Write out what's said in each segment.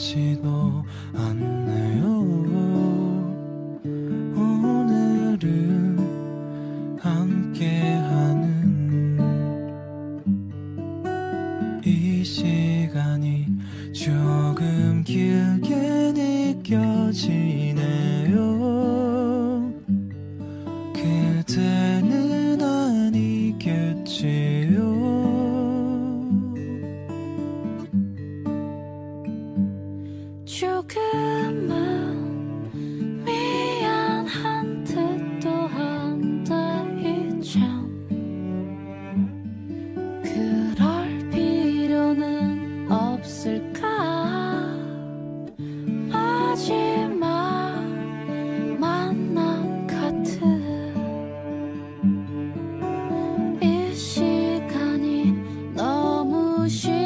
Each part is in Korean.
지도 슬 是。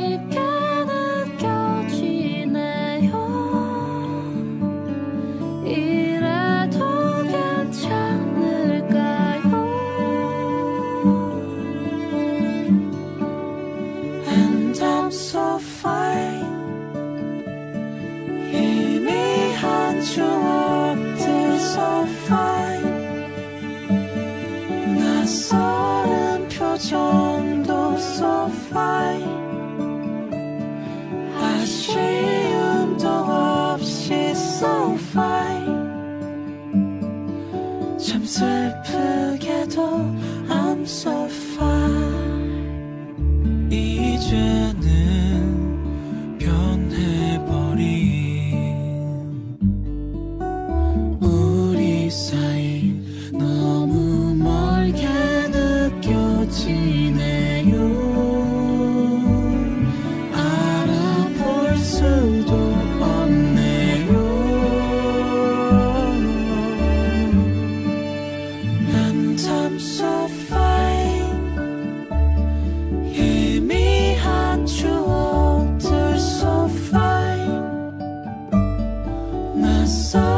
I'm so. So.